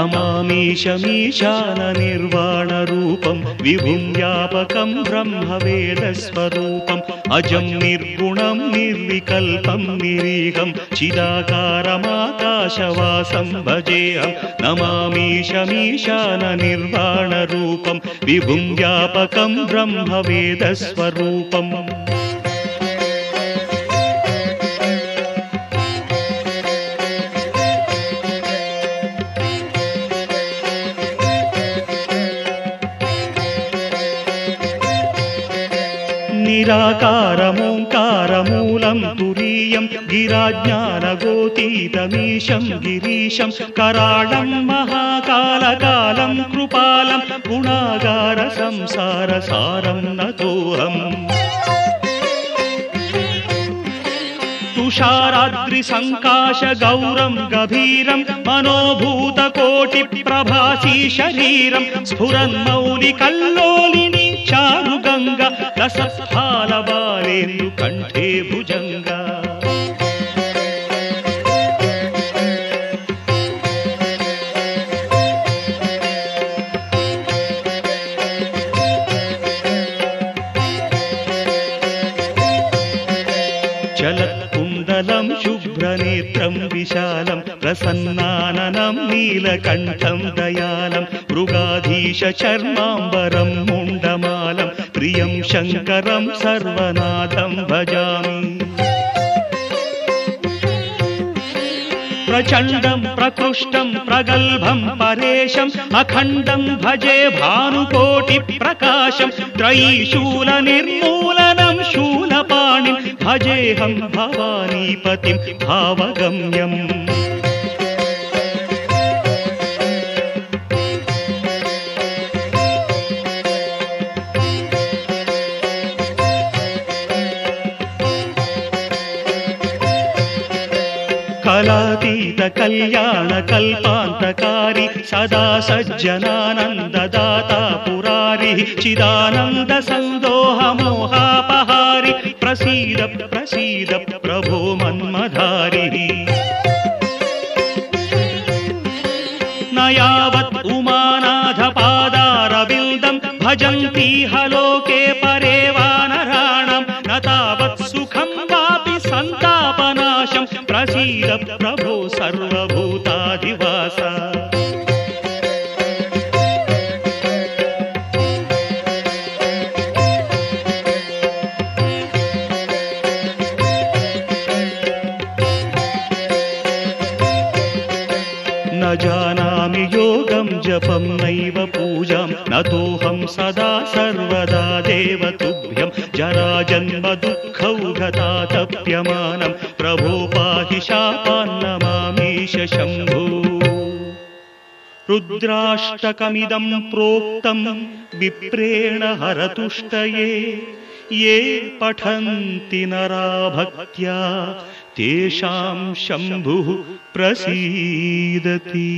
नमामीशमीशाननिर्वाणरूपं विभुं व्यापकं ब्रह्मवेदस्वरूपम् अजं निर्गुणं निर्विकल्पं निरीहं चिदाकारमाकाशवासं भजेऽहं। नमामीशमीशाननिर्वाणरूपं विभुं व्यापकं ब्रह्मवेदस्वरूपम् निराकारमोङ्कारमूलं तुरीयं गिराज्ञानगोतीतमीशं गिरीशं कराळं महाकालकालं कृपालं गुणागारसंसारसारं नतोऽहम् तुषाराद्रिसङ्काशगौरं गभीरं मनोभूतकोटिप्रभासी शरीरं स्फुरन्मौलिकल्लोलिनी चारुगङ्गा रसफालबालेन्दु कण्ठे भुजङ्गा। चलत्कुण्डलं शुभ्रनेत्रं विशालं प्रसन्नाननं नीलकण्ठं दयालं मृगाधीशचर्माम्बरं मुण्डमालं प्रियं शङ्करं सर्वनाथं भजामि। प्रचण्डं प्रकृष्टं प्रगल्भं परेशम् अखण्डं भजे भानुकोटिप्रकाशं त्रयीशूलनिर्मूलनं शूलपाणिं भजेऽहं भवानीपतिं भावगम्यम् కళాతీత కళ్యాణ కల్పాంతకారి సదా సజ్జనానందదాత పురారి చిదానంద సందోహమోహాపహారి ప్రసీద ప్రసీద ప్రభో మన్మధారి ఉమానాథ పాదారవిందం భజంతి భజంతీహలోకే పరేవానర प्रसीद प्रभो सर्वभूताधिवास। न जानामि योगं जपं नैव पूजां। नतोऽहं सदा सर्वदा देव तुभ्यं जराजन्म दुःखौघतातप्यमानं प्रभो पाहि शापान्नमामीश शम्भो। रुद्राष्टकमिदं प्रोक्तं विप्रेण हरतुष्टये ये पठन्ति नरा भक्त्या तेषां शम्भुः प्रसीदति